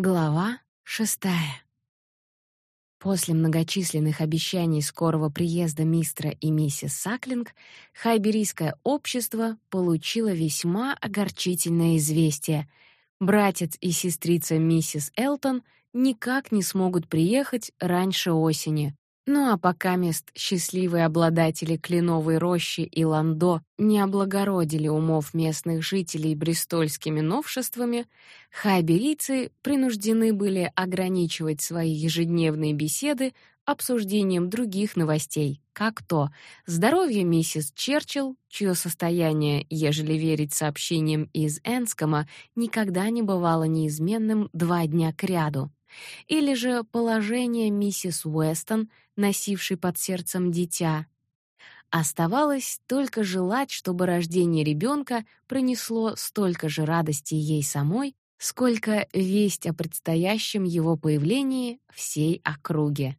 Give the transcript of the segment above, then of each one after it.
Глава шестая. После многочисленных обещаний скорого приезда мистера и миссис Саклинг, хайберийское общество получило весьма огорчительное известие. Братец и сестрица миссис Элтон никак не смогут приехать раньше осени. Ну а пока мест счастливые обладатели кленовой рощи и ландо не облагородили умов местных жителей брестольскими новшествами, хайберийцы принуждены были ограничивать свои ежедневные беседы обсуждением других новостей, как то здоровье миссис Черчилл, чье состояние, ежели верить сообщениям из Энскома, никогда не бывало неизменным два дня кряду, или же положение миссис Уэстон, носившей под сердцем дитя. Оставалось только желать, чтобы рождение ребенка принесло столько же радости ей самой, сколько весть о предстоящем его появлении всей округе.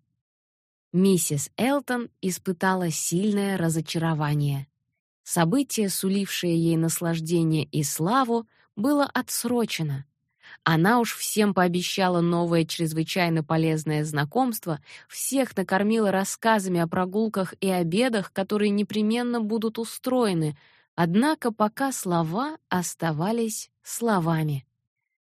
Миссис Элтон испытала сильное разочарование. Событие, сулившее ей наслаждение и славу, было отсрочено. Она уж всем пообещала новое чрезвычайно полезное знакомство, всех накормила рассказами о прогулках и обедах, которые непременно будут устроены. Однако пока слова оставались словами.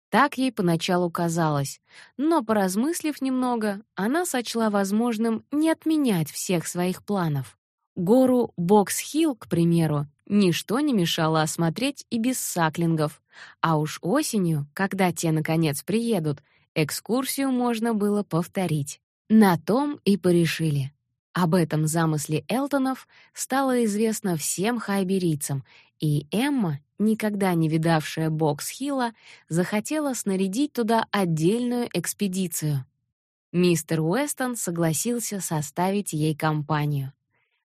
Так ей поначалу казалось, но поразмыслив немного, она сочла возможным не отменять всех своих планов. Гору Бокс-Хилл, к примеру, Ничто не мешало осмотреть и без саклингов, а уж осенью, когда те наконец приедут, экскурсию можно было повторить. На том и порешили. Об этом замысле Элтонов стало известно всем хайберийцам, и Эмма, никогда не видавшая Бокс-Хилла, захотела снарядить туда отдельную экспедицию. Мистер Уэстон согласился составить ей компанию.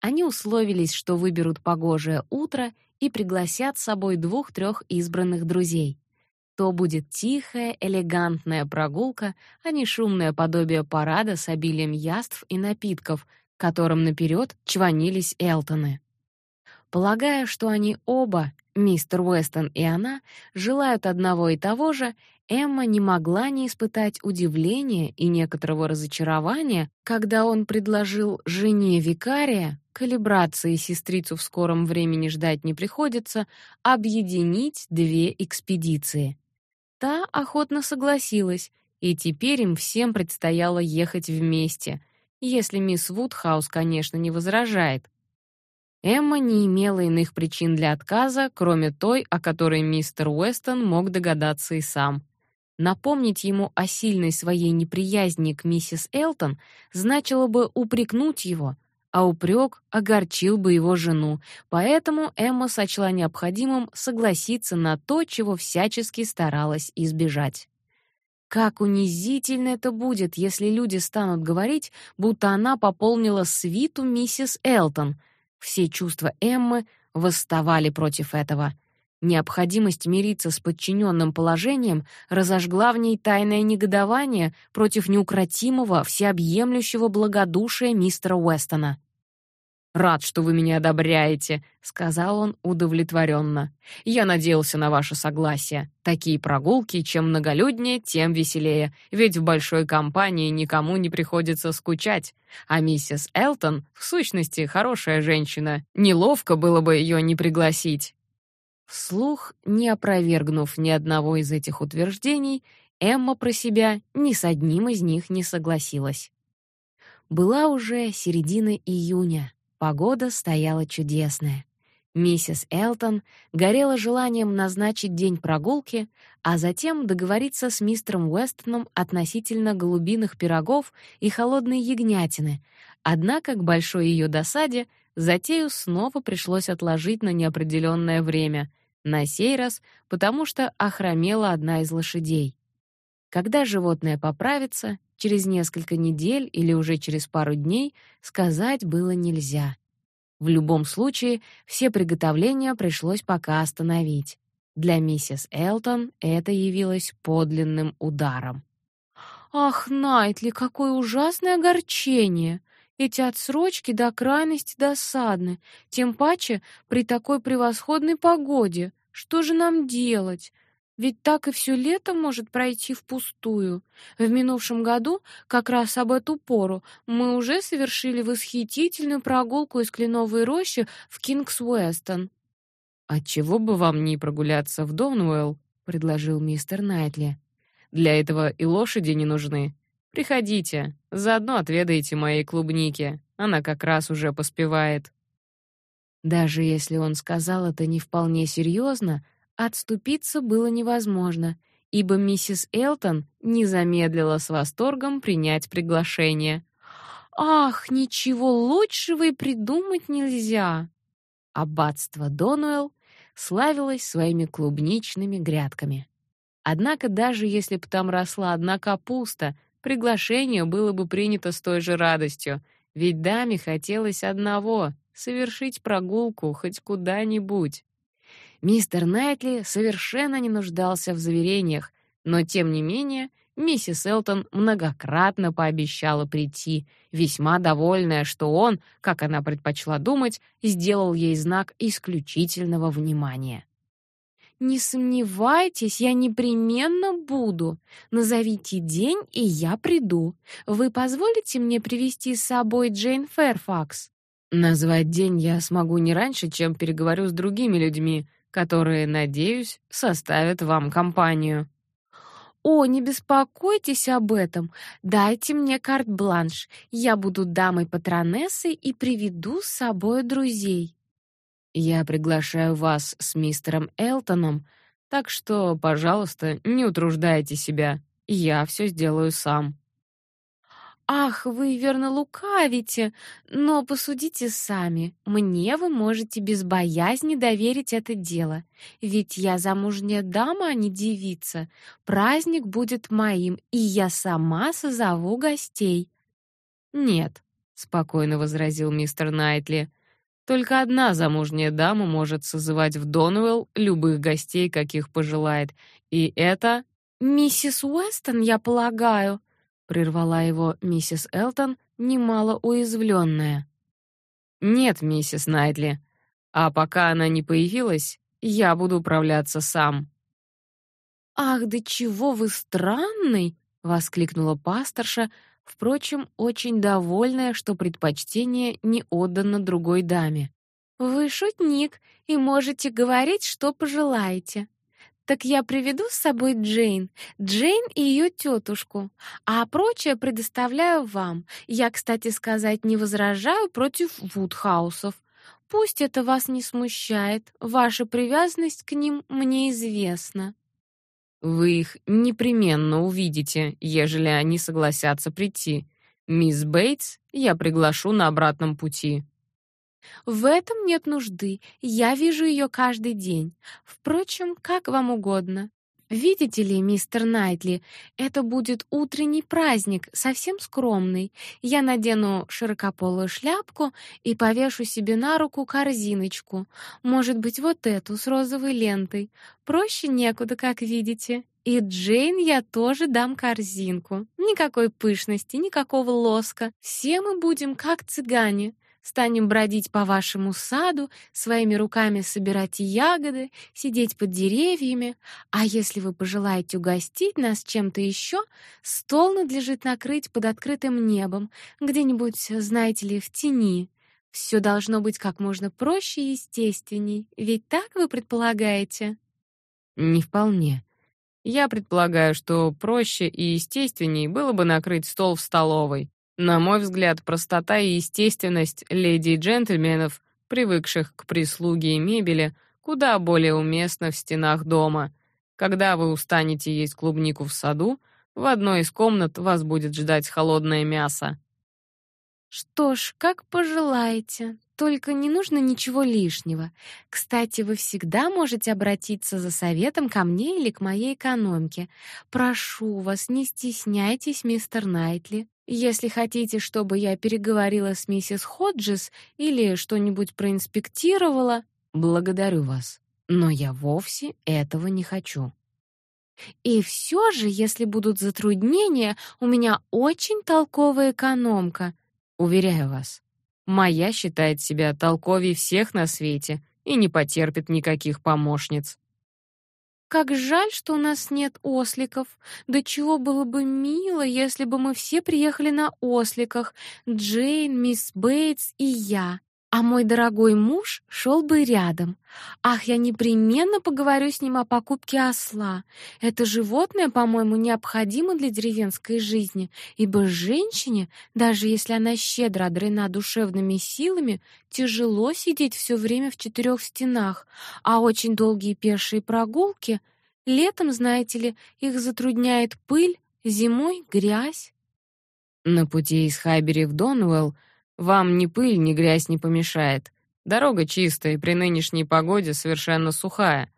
Они условились, что выберут погожее утро и пригласят с собой двух-трех избранных друзей. То будет тихая, элегантная прогулка, а не шумное подобие парада с обилием яств и напитков, которым наперед чванились Элтоны. Полагая, что они оба, мистер Уэстон и она, желают одного и того же, Эмма не могла не испытать удивления и некоторого разочарования, когда он предложил жене викария, калибрации сестрицу в скором времени ждать не приходится, объединить две экспедиции. Та охотно согласилась, и теперь им всем предстояло ехать вместе, если мисс Вудхаус, конечно, не возражает. Эмма не имела иных причин для отказа, кроме той, о которой мистер Уэстон мог догадаться и сам. Напомнить ему о сильной своей неприязни к миссис Элтон значило бы упрекнуть его, а упрек огорчил бы его жену, поэтому Эмма сочла необходимым согласиться на то, чего всячески старалась избежать. Как унизительно это будет, если люди станут говорить, будто она пополнила свиту миссис Элтон. Все чувства Эммы восставали против этого. Необходимость мириться с подчиненным положением разожгла в ней тайное негодование против неукротимого, всеобъемлющего благодушия мистера Уэстона. «Рад, что вы меня одобряете», — сказал он удовлетворенно. «Я надеялся на ваше согласие. Такие прогулки, чем многолюднее, тем веселее, ведь в большой компании никому не приходится скучать. А миссис Элтон, в сущности, хорошая женщина. Неловко было бы ее не пригласить». Вслух, не опровергнув ни одного из этих утверждений, Эмма про себя ни с одним из них не согласилась. Была уже середина июня. Погода стояла чудесная. Миссис Элтон горела желанием назначить день прогулки, а затем договориться с мистером Уэстоном относительно голубиных пирогов и холодной ягнятины. Однако, к большой ее досаде, затею снова пришлось отложить на неопределенное время, на сей раз потому что охромела одна из лошадей. Когда животное поправится, через несколько недель или уже через пару дней сказать было нельзя. В любом случае, все приготовления пришлось пока остановить. Для миссис Элтон это явилось подлинным ударом. Ах, Найтли, какое ужасное огорчение! Эти отсрочки до крайности досадны, тем паче при такой превосходной погоде. Что же нам делать? Ведь так и все лето может пройти впустую. В минувшем году, как раз об эту пору, мы уже совершили восхитительную прогулку из Кленовой рощи в Кингс-Уэстон. «Отчего бы вам не прогуляться в Донуэлл?» — предложил мистер Найтли. «Для этого и лошади не нужны. Приходите, заодно отведаете моей клубники. Она как раз уже поспевает». Даже если он сказал это не вполне серьезно, отступиться было невозможно, ибо миссис Элтон не замедлила с восторгом принять приглашение. Ах, ничего лучшего и придумать нельзя. Аббатство Донуэлл славилось своими клубничными грядками. Однако даже если бы там росла одна капуста, приглашение было бы принято с той же радостью, ведь даме хотелось одного совершить прогулку хоть куда-нибудь. Мистер Найтли совершенно не нуждался в заверениях, но тем не менее миссис Элтон многократно пообещала прийти, весьма довольная, что он, как она предпочла думать, сделал ей знак исключительного внимания. Не сомневайтесь, я непременно буду. Назовите день, и я приду. Вы позволите мне привести с собой Джейн Фэрфакс? Назвать день я смогу не раньше, чем переговорю с другими людьми, которые, надеюсь, составят вам компанию. О, не беспокойтесь об этом. Дайте мне карт-бланш. Я буду дамой-патронессой и приведу с собой друзей. Я приглашаю вас с мистером Элтоном, так что, пожалуйста, не утруждайте себя. Я все сделаю сам. Ах, вы верно лукавите, но посудите сами. Мне вы можете без боязни доверить это дело, ведь я замужняя дама, а не девица. Праздник будет моим, и я сама созову гостей. Нет, спокойно возразил мистер Найтли. Только одна замужняя дама может созывать в Донуэлл любых гостей, каких пожелает, и это миссис Уэстон, я полагаю прервала его миссис Элтон, немало уязвленная. Нет, миссис Найтли. А пока она не появилась, я буду управляться сам. Ах, да чего вы странный, воскликнула пасторша, впрочем, очень довольная, что предпочтение не отдано другой даме. Вы шутник и можете говорить, что пожелаете. Так я приведу с собой Джейн, Джейн и ее тетушку, а прочее предоставляю вам. Я, кстати сказать, не возражаю против Вудхаусов. Пусть это вас не смущает, ваша привязанность к ним мне известна. Вы их непременно увидите, ежели они согласятся прийти. Мисс Бейтс я приглашу на обратном пути. В этом нет нужды. Я вижу ее каждый день. Впрочем, как вам угодно. Видите ли, мистер Найтли, это будет утренний праздник, совсем скромный. Я надену широкополую шляпку и повешу себе на руку корзиночку. Может быть, вот эту с розовой лентой. Проще некуда, как видите. И Джейн я тоже дам корзинку. Никакой пышности, никакого лоска. Все мы будем как цыгане. Станем бродить по вашему саду, своими руками собирать ягоды, сидеть под деревьями, а если вы пожелаете угостить нас чем-то еще, стол надлежит накрыть под открытым небом, где-нибудь, знаете ли, в тени. Все должно быть как можно проще и естественней. Ведь так вы предполагаете? Не вполне. Я предполагаю, что проще и естественней было бы накрыть стол в столовой. На мой взгляд, простота и естественность леди и джентльменов, привыкших к прислуге и мебели, куда более уместны в стенах дома. Когда вы устанете есть клубнику в саду, в одной из комнат вас будет ждать холодное мясо. Что ж, как пожелаете. Только не нужно ничего лишнего. Кстати, вы всегда можете обратиться за советом ко мне или к моей экономке. Прошу вас, не стесняйтесь, мистер Найтли. Если хотите, чтобы я переговорила с миссис Ходжес или что-нибудь проинспектировала, благодарю вас. Но я вовсе этого не хочу. И все же, если будут затруднения, у меня очень толковая экономка, уверяю вас. Моя считает себя толковей всех на свете и не потерпит никаких помощниц. Как жаль, что у нас нет осликов. Да чего было бы мило, если бы мы все приехали на осликах. Джейн, мисс Бейтс и я а мой дорогой муж шел бы рядом. Ах, я непременно поговорю с ним о покупке осла. Это животное, по-моему, необходимо для деревенской жизни, ибо женщине, даже если она щедро одарена душевными силами, тяжело сидеть все время в четырех стенах, а очень долгие пешие прогулки летом, знаете ли, их затрудняет пыль, зимой грязь. На пути из Хайбери в Донуэлл вам ни пыль, ни грязь не помешает. Дорога чистая и при нынешней погоде совершенно сухая.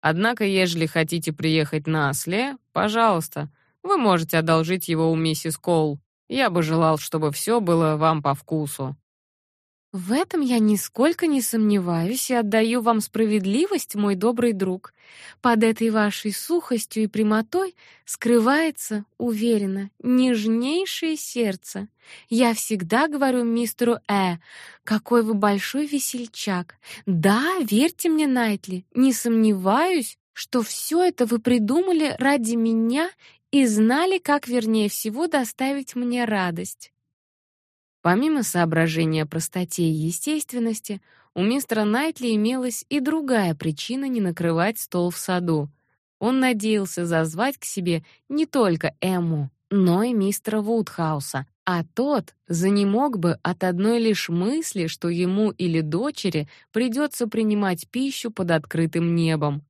Однако, ежели хотите приехать на осле, пожалуйста, вы можете одолжить его у миссис Коул. Я бы желал, чтобы все было вам по вкусу. В этом я нисколько не сомневаюсь и отдаю вам справедливость, мой добрый друг. Под этой вашей сухостью и прямотой скрывается, уверенно, нежнейшее сердце. Я всегда говорю мистеру Э, какой вы большой весельчак. Да, верьте мне, Найтли, не сомневаюсь, что все это вы придумали ради меня и знали, как вернее всего доставить мне радость. Помимо соображения простоте и естественности, у мистера Найтли имелась и другая причина не накрывать стол в саду. Он надеялся зазвать к себе не только Эмму, но и мистера Вудхауса, а тот занемог бы от одной лишь мысли, что ему или дочери придется принимать пищу под открытым небом.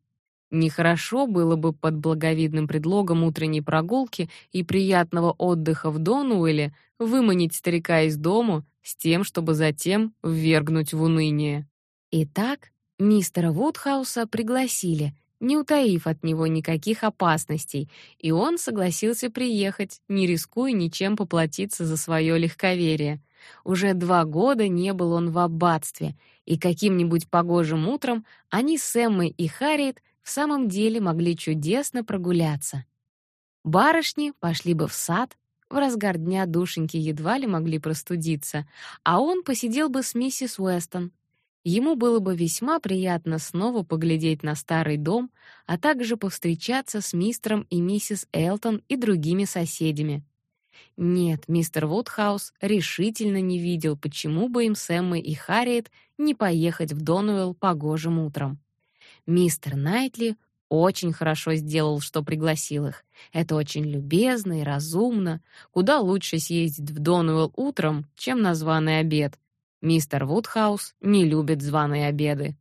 Нехорошо было бы под благовидным предлогом утренней прогулки и приятного отдыха в Донуэле выманить старика из дому с тем, чтобы затем ввергнуть в уныние. Итак, мистера Вудхауса пригласили, не утаив от него никаких опасностей, и он согласился приехать, не рискуя ничем поплатиться за свое легковерие. Уже два года не был он в аббатстве, и каким-нибудь погожим утром они с Эммой и Харриет в самом деле могли чудесно прогуляться. Барышни пошли бы в сад, в разгар дня душеньки едва ли могли простудиться, а он посидел бы с миссис Уэстон. Ему было бы весьма приятно снова поглядеть на старый дом, а также повстречаться с мистером и миссис Элтон и другими соседями. Нет, мистер Вудхаус решительно не видел, почему бы им с Эммой и Харриет не поехать в Донуэлл погожим утром. Мистер Найтли очень хорошо сделал, что пригласил их. Это очень любезно и разумно. Куда лучше съездить в Донуэлл утром, чем на званый обед. Мистер Вудхаус не любит званые обеды.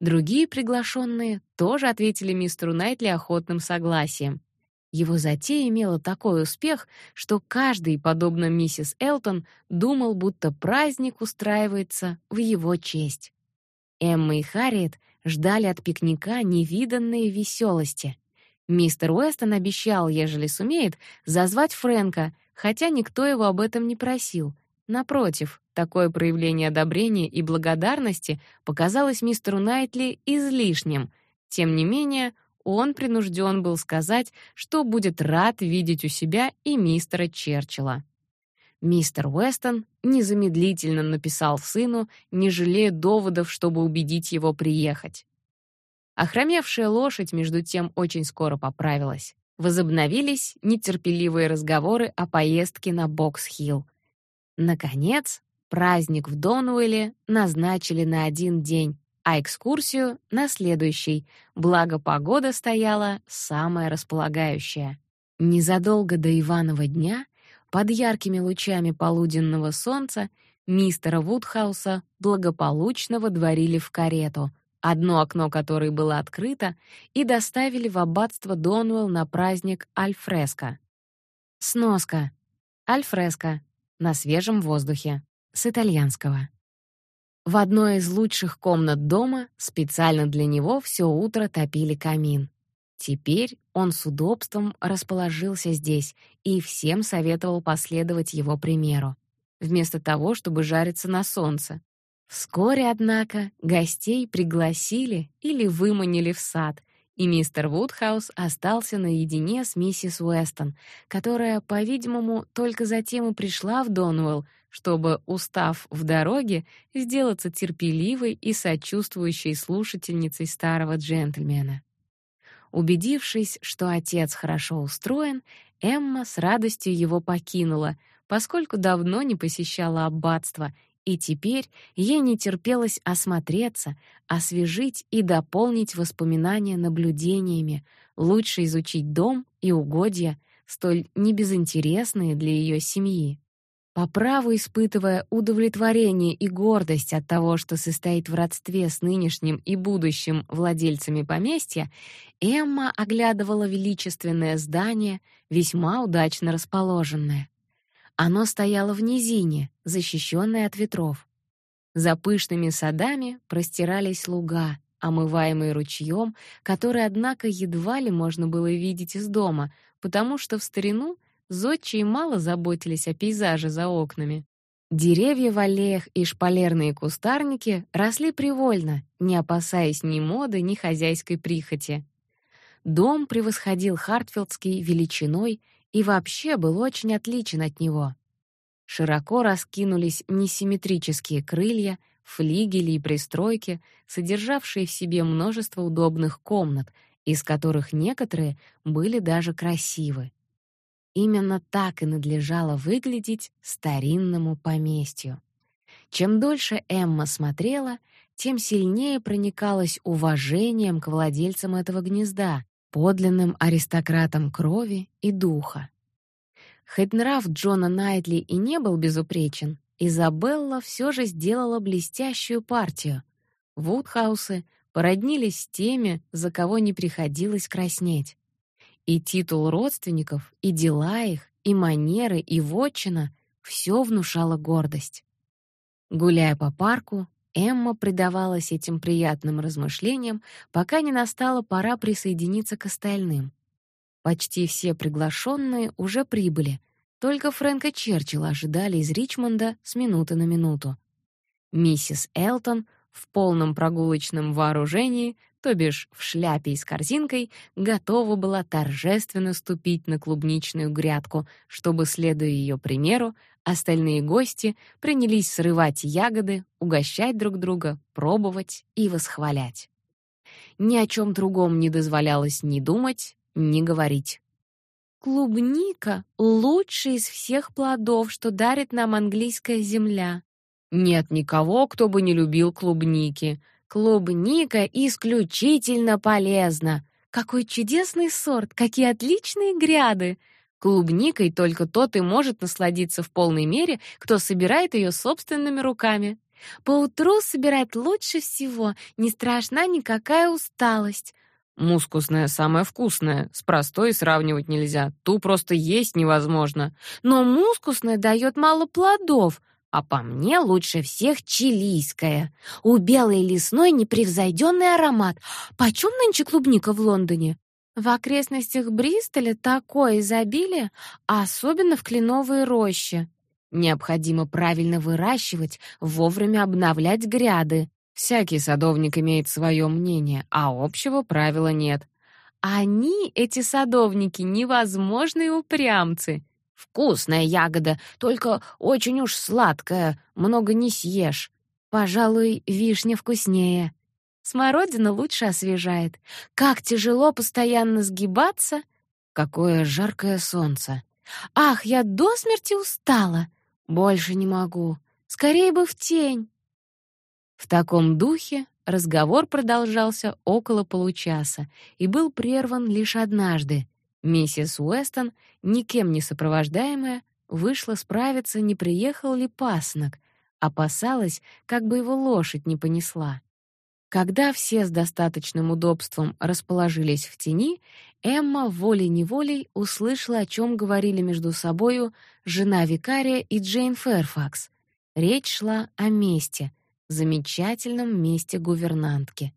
Другие приглашенные тоже ответили мистеру Найтли охотным согласием. Его затея имела такой успех, что каждый, подобно миссис Элтон, думал, будто праздник устраивается в его честь. Эмма и Харриет ждали от пикника невиданные веселости. Мистер Уэстон обещал, ежели сумеет, зазвать Фрэнка, хотя никто его об этом не просил. Напротив, такое проявление одобрения и благодарности показалось мистеру Найтли излишним. Тем не менее, он принужден был сказать, что будет рад видеть у себя и мистера Черчилля. Мистер Уэстон незамедлительно написал сыну, не жалея доводов, чтобы убедить его приехать. Охромевшая лошадь между тем очень скоро поправилась. Возобновились нетерпеливые разговоры о поездке на Бокс-Хилл. Наконец, праздник в Донуэле назначили на один день, а экскурсию — на следующий, благо погода стояла самая располагающая. Незадолго до Иванова дня под яркими лучами полуденного солнца мистера Вудхауса благополучно водворили в карету, одно окно которой было открыто, и доставили в аббатство Донуэлл на праздник Альфреско. Сноска. Альфреско. На свежем воздухе. С итальянского. В одной из лучших комнат дома специально для него все утро топили камин. Теперь он с удобством расположился здесь и всем советовал последовать его примеру, вместо того, чтобы жариться на солнце. Вскоре, однако, гостей пригласили или выманили в сад, и мистер Вудхаус остался наедине с миссис Уэстон, которая, по-видимому, только затем и пришла в Донуэлл, чтобы, устав в дороге, сделаться терпеливой и сочувствующей слушательницей старого джентльмена. Убедившись, что отец хорошо устроен, Эмма с радостью его покинула, поскольку давно не посещала аббатство, и теперь ей не терпелось осмотреться, освежить и дополнить воспоминания наблюдениями, лучше изучить дом и угодья, столь небезынтересные для ее семьи. По праву испытывая удовлетворение и гордость от того, что состоит в родстве с нынешним и будущим владельцами поместья, Эмма оглядывала величественное здание, весьма удачно расположенное. Оно стояло в низине, защищенное от ветров. За пышными садами простирались луга, омываемые ручьем, который, однако, едва ли можно было видеть из дома, потому что в старину зодчие мало заботились о пейзаже за окнами. Деревья в аллеях и шпалерные кустарники росли привольно, не опасаясь ни моды, ни хозяйской прихоти. Дом превосходил Хартфилдский величиной и вообще был очень отличен от него. Широко раскинулись несимметрические крылья, флигели и пристройки, содержавшие в себе множество удобных комнат, из которых некоторые были даже красивы. Именно так и надлежало выглядеть старинному поместью. Чем дольше Эмма смотрела, тем сильнее проникалась уважением к владельцам этого гнезда, подлинным аристократам крови и духа. Хоть нрав Джона Найтли и не был безупречен, Изабелла все же сделала блестящую партию. Вудхаусы породнились с теми, за кого не приходилось краснеть. И титул родственников, и дела их, и манеры, и вотчина — все внушало гордость. Гуляя по парку, Эмма предавалась этим приятным размышлениям, пока не настала пора присоединиться к остальным. Почти все приглашенные уже прибыли, только Фрэнка Черчилля ожидали из Ричмонда с минуты на минуту. Миссис Элтон в полном прогулочном вооружении то бишь в шляпе и с корзинкой, готова была торжественно ступить на клубничную грядку, чтобы, следуя ее примеру, остальные гости принялись срывать ягоды, угощать друг друга, пробовать и восхвалять. Ни о чем другом не дозволялось ни думать, ни говорить. Клубника — лучший из всех плодов, что дарит нам английская земля. Нет никого, кто бы не любил клубники — Клубника исключительно полезна. Какой чудесный сорт, какие отличные гряды. Клубникой только тот и может насладиться в полной мере, кто собирает ее собственными руками. Поутру собирать лучше всего, не страшна никакая усталость. Мускусная самая вкусная, с простой сравнивать нельзя, ту просто есть невозможно. Но мускусная дает мало плодов — а по мне лучше всех чилийская. У белой лесной непревзойденный аромат. Почем нынче клубника в Лондоне? В окрестностях Бристоля такое изобилие, особенно в кленовой роще. Необходимо правильно выращивать, вовремя обновлять гряды. Всякий садовник имеет свое мнение, а общего правила нет. Они, эти садовники, невозможные упрямцы. Вкусная ягода, только очень уж сладкая, много не съешь. Пожалуй, вишня вкуснее. Смородина лучше освежает. Как тяжело постоянно сгибаться. Какое жаркое солнце. Ах, я до смерти устала. Больше не могу. Скорее бы в тень. В таком духе разговор продолжался около получаса и был прерван лишь однажды, Миссис Уэстон, никем не сопровождаемая, вышла справиться, не приехал ли пасынок, опасалась, как бы его лошадь не понесла. Когда все с достаточным удобством расположились в тени, Эмма волей-неволей услышала, о чем говорили между собою жена викария и Джейн Фэрфакс. Речь шла о месте, замечательном месте гувернантки.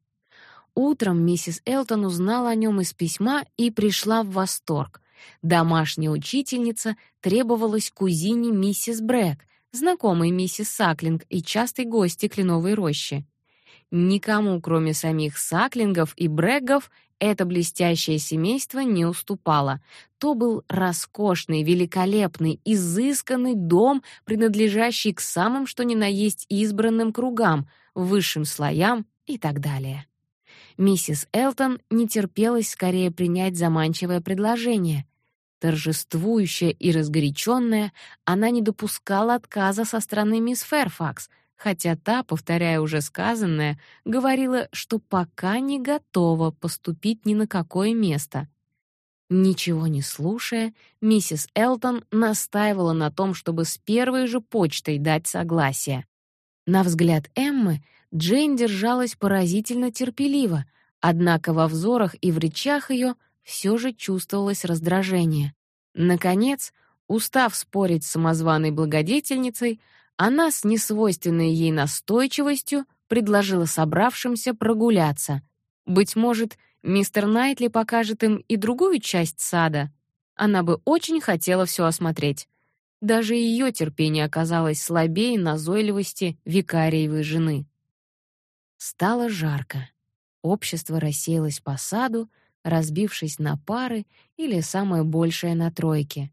Утром миссис Элтон узнала о нем из письма и пришла в восторг. Домашняя учительница требовалась кузине миссис Брэк, знакомой миссис Саклинг и частой гости Кленовой рощи. Никому, кроме самих Саклингов и Брэггов, это блестящее семейство не уступало. То был роскошный, великолепный, изысканный дом, принадлежащий к самым что ни на есть избранным кругам, высшим слоям и так далее. Миссис Элтон не терпелось скорее принять заманчивое предложение. Торжествующая и разгоряченная, она не допускала отказа со стороны мисс Фэрфакс, хотя та, повторяя уже сказанное, говорила, что пока не готова поступить ни на какое место. Ничего не слушая, миссис Элтон настаивала на том, чтобы с первой же почтой дать согласие. На взгляд Эммы Джейн держалась поразительно терпеливо, однако во взорах и в речах ее все же чувствовалось раздражение. Наконец, устав спорить с самозваной благодетельницей, она с несвойственной ей настойчивостью предложила собравшимся прогуляться. Быть может, мистер Найтли покажет им и другую часть сада. Она бы очень хотела все осмотреть. Даже ее терпение оказалось слабее назойливости викариевой жены. Стало жарко. Общество рассеялось по саду, разбившись на пары или самое большее на тройки.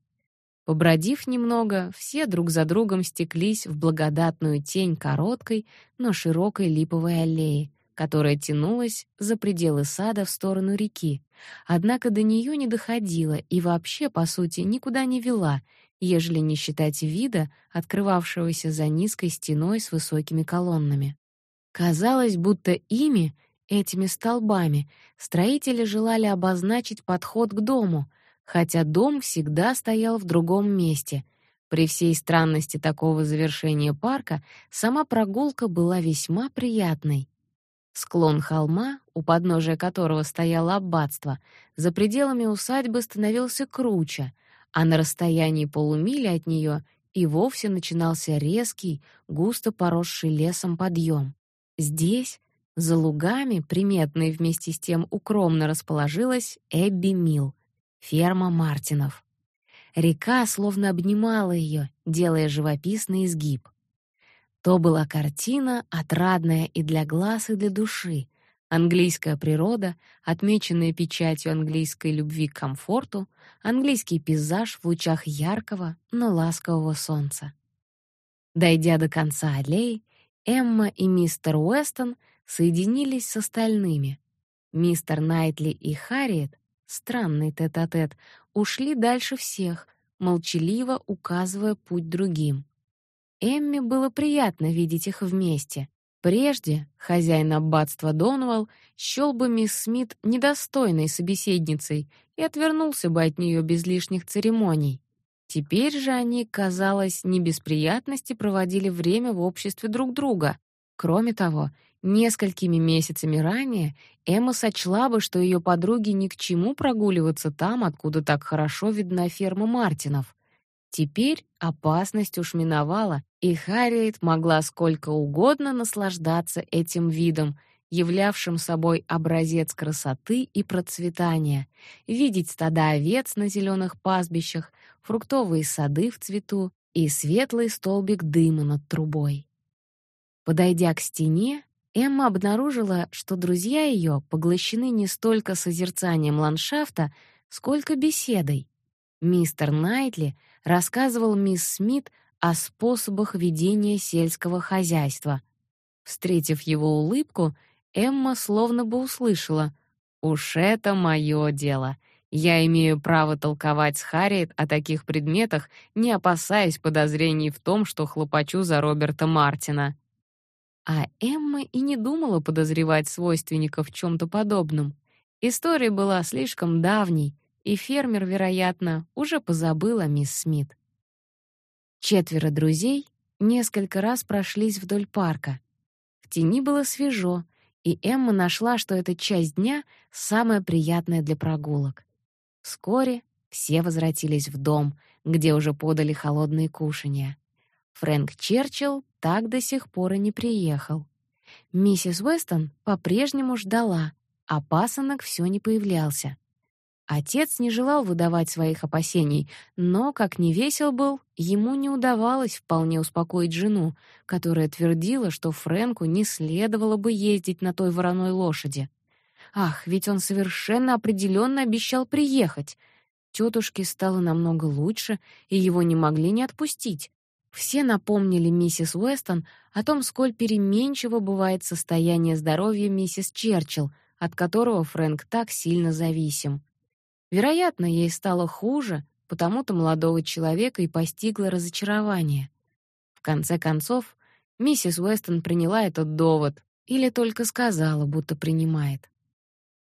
Побродив немного, все друг за другом стеклись в благодатную тень короткой, но широкой липовой аллеи, которая тянулась за пределы сада в сторону реки, однако до нее не доходила и вообще, по сути, никуда не вела, ежели не считать вида, открывавшегося за низкой стеной с высокими колоннами. Казалось, будто ими, этими столбами, строители желали обозначить подход к дому — хотя дом всегда стоял в другом месте. При всей странности такого завершения парка сама прогулка была весьма приятной. Склон холма, у подножия которого стояло аббатство, за пределами усадьбы становился круче, а на расстоянии полумили от нее и вовсе начинался резкий, густо поросший лесом подъем. Здесь, за лугами, приметной вместе с тем укромно расположилась Эбби Милл, Ферма Мартинов. Река словно обнимала ее, делая живописный изгиб. То была картина, отрадная и для глаз, и для души. Английская природа, отмеченная печатью английской любви к комфорту, английский пейзаж в лучах яркого, но ласкового солнца. Дойдя до конца аллеи, Эмма и мистер Уэстон соединились с остальными. Мистер Найтли и Харриет странный тет-а-тет, -тет, ушли дальше всех, молчаливо указывая путь другим. Эмми было приятно видеть их вместе. Прежде хозяин аббатства Донвелл счёл бы мисс Смит недостойной собеседницей и отвернулся бы от нее без лишних церемоний. Теперь же они, казалось, не без приятности проводили время в обществе друг друга. Кроме того, Несколькими месяцами ранее Эмма сочла бы, что ее подруге ни к чему прогуливаться там, откуда так хорошо видна ферма Мартинов. Теперь опасность уж миновала, и Харриет могла сколько угодно наслаждаться этим видом, являвшим собой образец красоты и процветания, видеть стада овец на зеленых пастбищах, фруктовые сады в цвету и светлый столбик дыма над трубой. Подойдя к стене, Эмма обнаружила, что друзья ее поглощены не столько созерцанием ландшафта, сколько беседой. Мистер Найтли рассказывал мисс Смит о способах ведения сельского хозяйства. Встретив его улыбку, Эмма словно бы услышала: "Уж это мое дело. Я имею право толковать с Харриет о таких предметах, не опасаясь подозрений в том, что хлопочу за Роберта Мартина". А Эмма и не думала подозревать свойственников в чем-то подобном. История была слишком давней, и фермер, вероятно, уже позабыл о мисс Смит. Четверо друзей несколько раз прошлись вдоль парка. В тени было свежо, и Эмма нашла, что эта часть дня самая приятная для прогулок. Вскоре все возвратились в дом, где уже подали холодные кушанья. Фрэнк Черчилл так до сих пор и не приехал. Миссис Уэстон по-прежнему ждала, а пасынок все не появлялся. Отец не желал выдавать своих опасений, но, как ни весел был, ему не удавалось вполне успокоить жену, которая твердила, что Фрэнку не следовало бы ездить на той вороной лошади. Ах, ведь он совершенно определенно обещал приехать. Тетушке стало намного лучше, и его не могли не отпустить. Все напомнили миссис Уэстон о том, сколь переменчиво бывает состояние здоровья миссис Черчилл, от которого Фрэнк так сильно зависим. Вероятно, ей стало хуже, потому-то молодого человека и постигло разочарование. В конце концов, миссис Уэстон приняла этот довод или только сказала, будто принимает.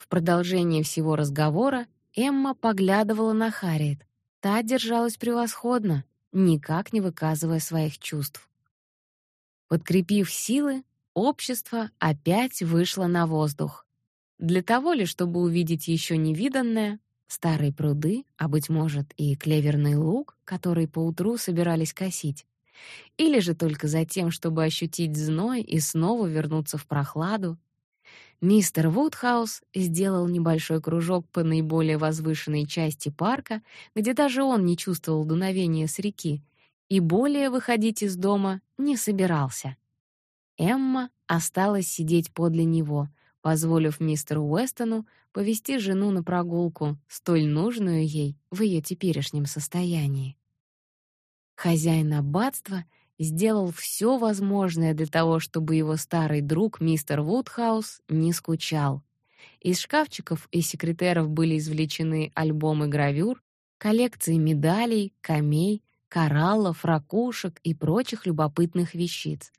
В продолжение всего разговора Эмма поглядывала на Харриет. Та держалась превосходно, никак не выказывая своих чувств. Подкрепив силы, общество опять вышло на воздух. Для того ли, чтобы увидеть еще невиданное, старые пруды, а быть может и клеверный луг, который поутру собирались косить, или же только за тем, чтобы ощутить зной и снова вернуться в прохладу. Мистер Вудхаус сделал небольшой кружок по наиболее возвышенной части парка, где даже он не чувствовал дуновения с реки, и более выходить из дома не собирался. Эмма осталась сидеть подле него, позволив мистеру Уэстону повести жену на прогулку, столь нужную ей в ее теперешнем состоянии. Хозяин аббатства сделал все возможное для того, чтобы его старый друг мистер Вудхаус не скучал. Из шкафчиков и секретеров были извлечены альбомы гравюр, коллекции медалей, камей, кораллов, ракушек и прочих любопытных вещиц.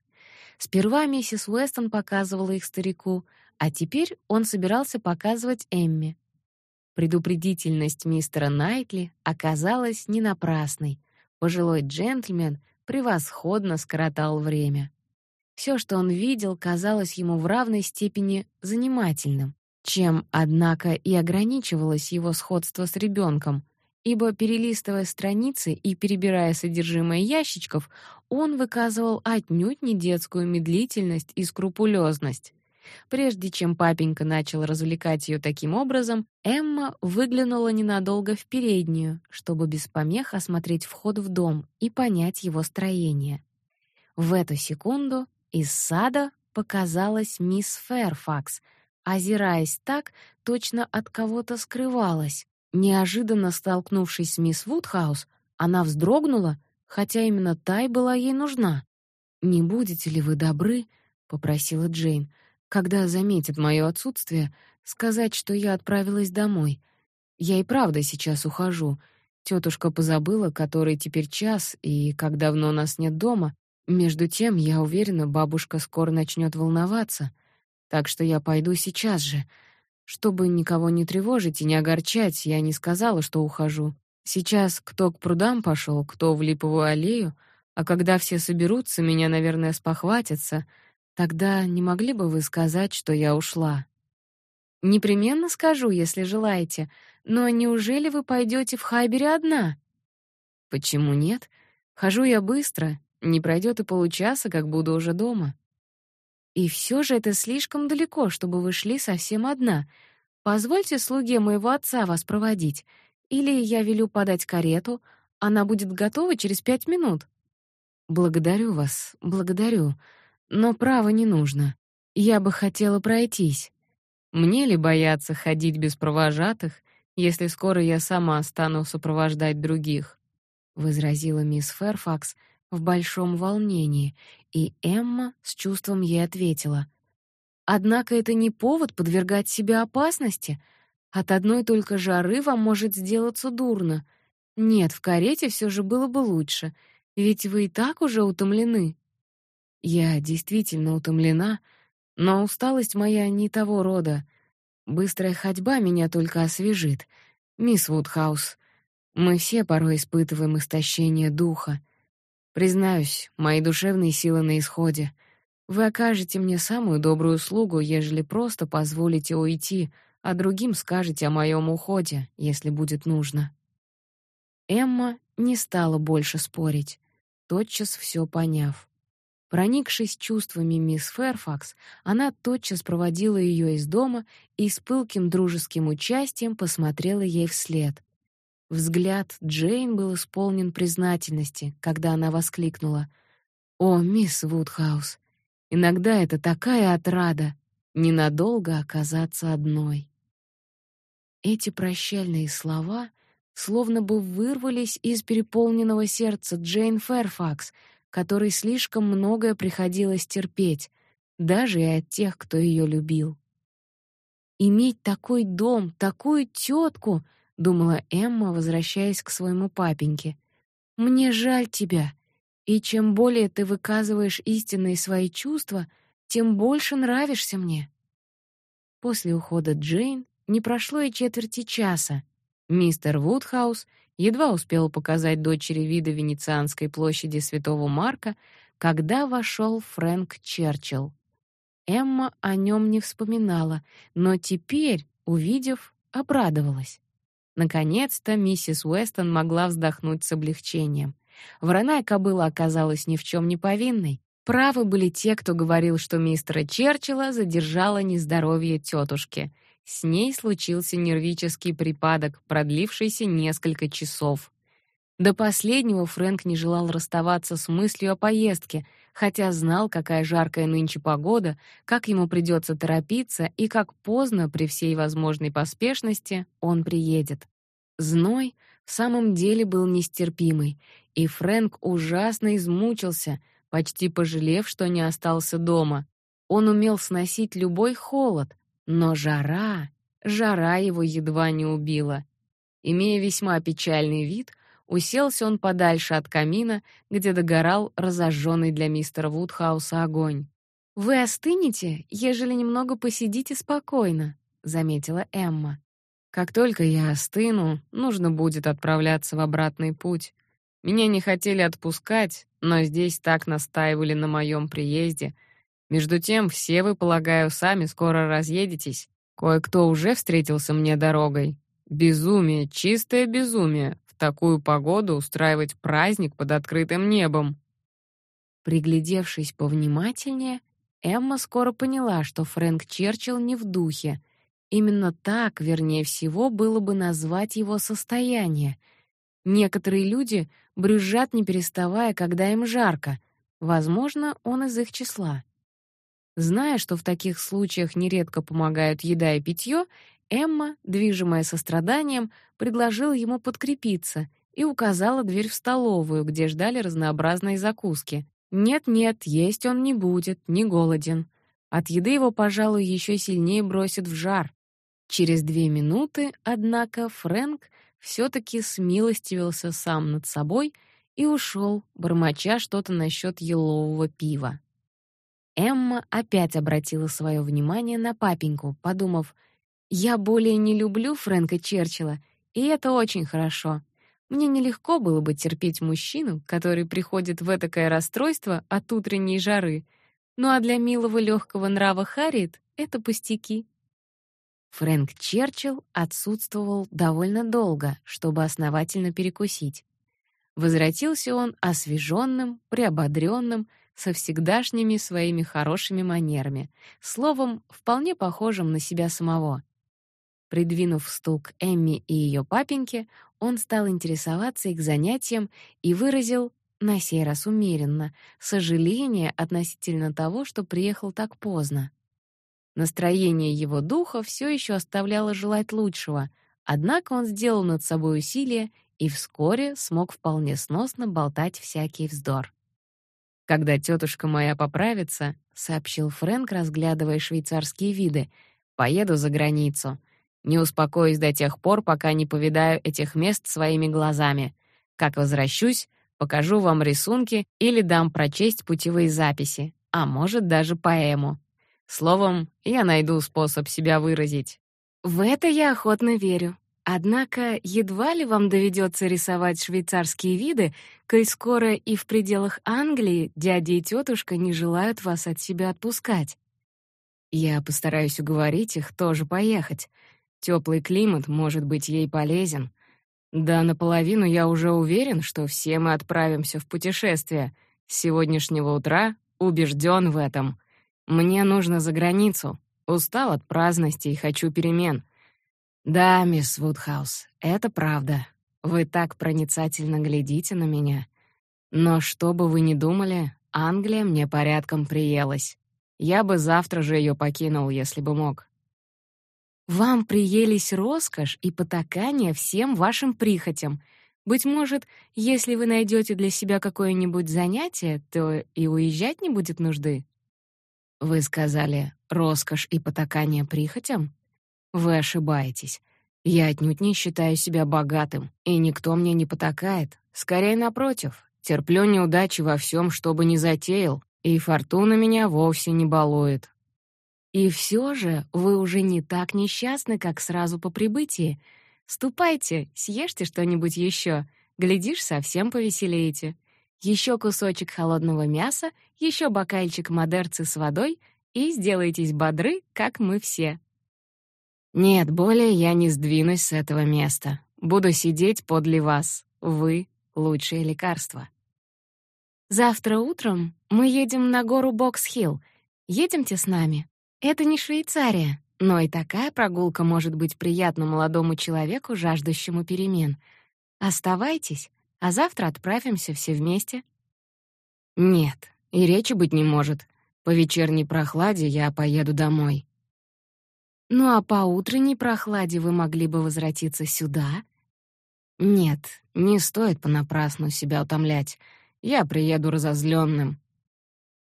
Сперва миссис Уэстон показывала их старику, а теперь он собирался показывать Эмме. Предупредительность мистера Найтли оказалась не напрасной — Пожилой джентльмен превосходно скоротал время. Все, что он видел, казалось ему в равной степени занимательным, чем, однако, и ограничивалось его сходство с ребенком, ибо перелистывая страницы и перебирая содержимое ящичков, он выказывал отнюдь не детскую медлительность и скрупулезность. Прежде чем папенька начал развлекать ее таким образом, Эмма выглянула ненадолго в переднюю, чтобы без помех осмотреть вход в дом и понять его строение. В эту секунду из сада показалась мисс Фэрфакс, озираясь так, точно от кого-то скрывалась. Неожиданно столкнувшись с мисс Вудхаус, она вздрогнула, хотя именно та и была ей нужна. «Не будете ли вы добры?» — попросила Джейн когда заметит мое отсутствие, сказать, что я отправилась домой. Я и правда сейчас ухожу. Тетушка позабыла, который теперь час и как давно нас нет дома. Между тем, я уверена, бабушка скоро начнет волноваться. Так что я пойду сейчас же. Чтобы никого не тревожить и не огорчать, я не сказала, что ухожу. Сейчас кто к прудам пошел, кто в липовую аллею, а когда все соберутся, меня, наверное, спохватятся — Тогда не могли бы вы сказать, что я ушла? Непременно скажу, если желаете. Но неужели вы пойдете в Хайбере одна? Почему нет? Хожу я быстро, не пройдет и получаса, как буду уже дома. И все же это слишком далеко, чтобы вы шли совсем одна. Позвольте слуге моего отца вас проводить, или я велю подать карету, она будет готова через пять минут. Благодарю вас, благодарю. Но право не нужно. Я бы хотела пройтись. Мне ли бояться ходить без провожатых, если скоро я сама стану сопровождать других? возразила мисс Ферфакс в большом волнении, и Эмма с чувством ей ответила: Однако это не повод подвергать себя опасности. От одной только жары вам может сделаться дурно. Нет, в карете все же было бы лучше, ведь вы и так уже утомлены. Я действительно утомлена, но усталость моя не того рода. Быстрая ходьба меня только освежит. Мисс Вудхаус, мы все порой испытываем истощение духа. Признаюсь, мои душевные силы на исходе. Вы окажете мне самую добрую услугу, ежели просто позволите уйти, а другим скажете о моем уходе, если будет нужно. Эмма не стала больше спорить, тотчас все поняв. Проникшись чувствами мисс Фэрфакс, она тотчас проводила ее из дома и с пылким дружеским участием посмотрела ей вслед. Взгляд Джейн был исполнен признательности, когда она воскликнула: "О, мисс Вудхаус, иногда это такая отрада ненадолго оказаться одной". Эти прощальные слова словно бы вырвались из переполненного сердца Джейн Фэрфакс — которой слишком многое приходилось терпеть, даже и от тех, кто ее любил. Иметь такой дом, такую тетку, думала Эмма, возвращаясь к своему папеньке. Мне жаль тебя. И чем более ты выказываешь истинные свои чувства, тем больше нравишься мне. После ухода Джейн не прошло и четверти часа. Мистер Вудхаус едва успел показать дочери виды Венецианской площади Святого Марка, когда вошел Фрэнк Черчилл. Эмма о нем не вспоминала, но теперь, увидев, обрадовалась. Наконец-то миссис Уэстон могла вздохнуть с облегчением. Вороная кобыла оказалась ни в чем не повинной. Правы были те, кто говорил, что мистера Черчилла задержало нездоровье тетушки. С ней случился нервический припадок, продлившийся несколько часов. До последнего Фрэнк не желал расставаться с мыслью о поездке, хотя знал, какая жаркая нынче погода, как ему придется торопиться и как поздно при всей возможной поспешности он приедет. Зной в самом деле был нестерпимый, и Фрэнк ужасно измучился, почти пожалев, что не остался дома. Он умел сносить любой холод, но жара, жара его едва не убила. Имея весьма печальный вид, уселся он подальше от камина, где догорал разожженный для мистера Вудхауса огонь. «Вы остынете, ежели немного посидите спокойно», — заметила Эмма. «Как только я остыну, нужно будет отправляться в обратный путь. Меня не хотели отпускать, но здесь так настаивали на моем приезде. Между тем, все вы, полагаю, сами скоро разъедетесь. Кое-кто уже встретился мне дорогой. Безумие, чистое безумие в такую погоду устраивать праздник под открытым небом. Приглядевшись повнимательнее, Эмма скоро поняла, что Фрэнк Черчилл не в духе. Именно так, вернее всего, было бы назвать его состояние. Некоторые люди брюзжат не переставая, когда им жарко. Возможно, он из их числа. Зная, что в таких случаях нередко помогают еда и питье, Эмма, движимая состраданием, предложила ему подкрепиться и указала дверь в столовую, где ждали разнообразные закуски. Нет-нет, есть он не будет, не голоден. От еды его, пожалуй, еще сильнее бросит в жар. Через две минуты, однако, Фрэнк все таки смилостивился сам над собой и ушел, бормоча что-то насчет елового пива. Эмма опять обратила свое внимание на папеньку, подумав: "Я более не люблю Фрэнка Черчилла, и это очень хорошо. Мне нелегко было бы терпеть мужчину, который приходит в этакое расстройство от утренней жары. Ну а для милого легкого нрава Харриет это пустяки". Фрэнк Черчилл отсутствовал довольно долго, чтобы основательно перекусить. Возвратился он освеженным, приободренным, со всегдашними своими хорошими манерами, словом, вполне похожим на себя самого. Придвинув стул к Эмми и ее папеньке, он стал интересоваться их занятием и выразил, на сей раз умеренно, сожаление относительно того, что приехал так поздно. Настроение его духа все еще оставляло желать лучшего, однако он сделал над собой усилие и вскоре смог вполне сносно болтать всякий вздор. Когда тетушка моя поправится, сообщил Фрэнк, разглядывая швейцарские виды, поеду за границу. Не успокоюсь до тех пор, пока не повидаю этих мест своими глазами. Как возвращусь, покажу вам рисунки или дам прочесть путевые записи, а может даже поэму. Словом, я найду способ себя выразить. В это я охотно верю. Однако едва ли вам доведется рисовать швейцарские виды, коль скоро и в пределах Англии дядя и тетушка не желают вас от себя отпускать. Я постараюсь уговорить их тоже поехать. Теплый климат может быть ей полезен. Да наполовину я уже уверен, что все мы отправимся в путешествие. С сегодняшнего утра убежден в этом. Мне нужно за границу. Устал от праздности и хочу перемен. Да, мисс Вудхаус, это правда. Вы так проницательно глядите на меня. Но что бы вы ни думали, Англия мне порядком приелась. Я бы завтра же ее покинул, если бы мог. Вам приелись роскошь и потакание всем вашим прихотям. Быть может, если вы найдете для себя какое-нибудь занятие, то и уезжать не будет нужды. Вы сказали роскошь и потакание прихотям? Вы ошибаетесь. Я отнюдь не считаю себя богатым, и никто мне не потакает. Скорее напротив, терплю неудачи во всем, что бы ни затеял, и фортуна меня вовсе не балует. И все же вы уже не так несчастны, как сразу по прибытии. Ступайте, съешьте что-нибудь еще. Глядишь, совсем повеселеете. Еще кусочек холодного мяса, еще бокальчик мадерцы с водой и сделайтесь бодры, как мы все. Нет, более я не сдвинусь с этого места. Буду сидеть подле вас. Вы — лучшее лекарство. Завтра утром мы едем на гору Бокс-Хилл. Едемте с нами. Это не Швейцария, но и такая прогулка может быть приятна молодому человеку, жаждущему перемен. Оставайтесь, а завтра отправимся все вместе. Нет, и речи быть не может. По вечерней прохладе я поеду домой. Ну а по утренней прохладе вы могли бы возвратиться сюда? Нет, не стоит понапрасну себя утомлять. Я приеду разозленным.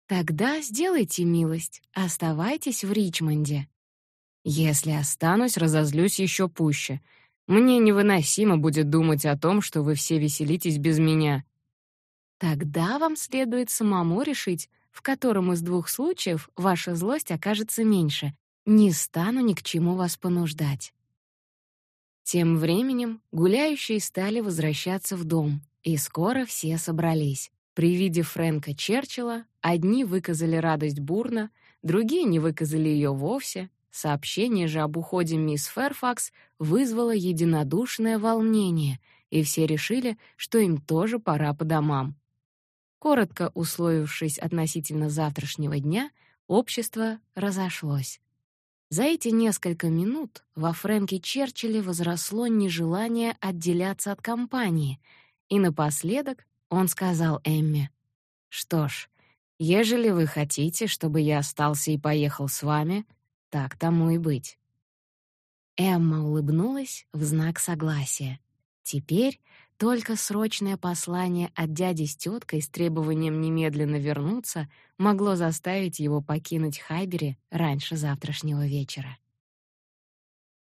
Тогда сделайте милость, оставайтесь в Ричмонде. Если останусь, разозлюсь еще пуще. Мне невыносимо будет думать о том, что вы все веселитесь без меня. Тогда вам следует самому решить, в котором из двух случаев ваша злость окажется меньше. Не стану ни к чему вас понуждать. Тем временем гуляющие стали возвращаться в дом, и скоро все собрались. При виде Фрэнка Черчилля одни выказали радость бурно, другие не выказали ее вовсе. Сообщение же об уходе мисс Фэрфакс вызвало единодушное волнение, и все решили, что им тоже пора по домам. Коротко условившись относительно завтрашнего дня, общество разошлось. За эти несколько минут во Фрэнке Черчилле возросло нежелание отделяться от компании — и напоследок он сказал Эмме: "Что ж, ежели вы хотите, чтобы я остался и поехал с вами, так тому и быть". Эмма улыбнулась в знак согласия. Теперь только срочное послание от дяди с теткой с требованием немедленно вернуться могло заставить его покинуть Хайбери раньше завтрашнего вечера.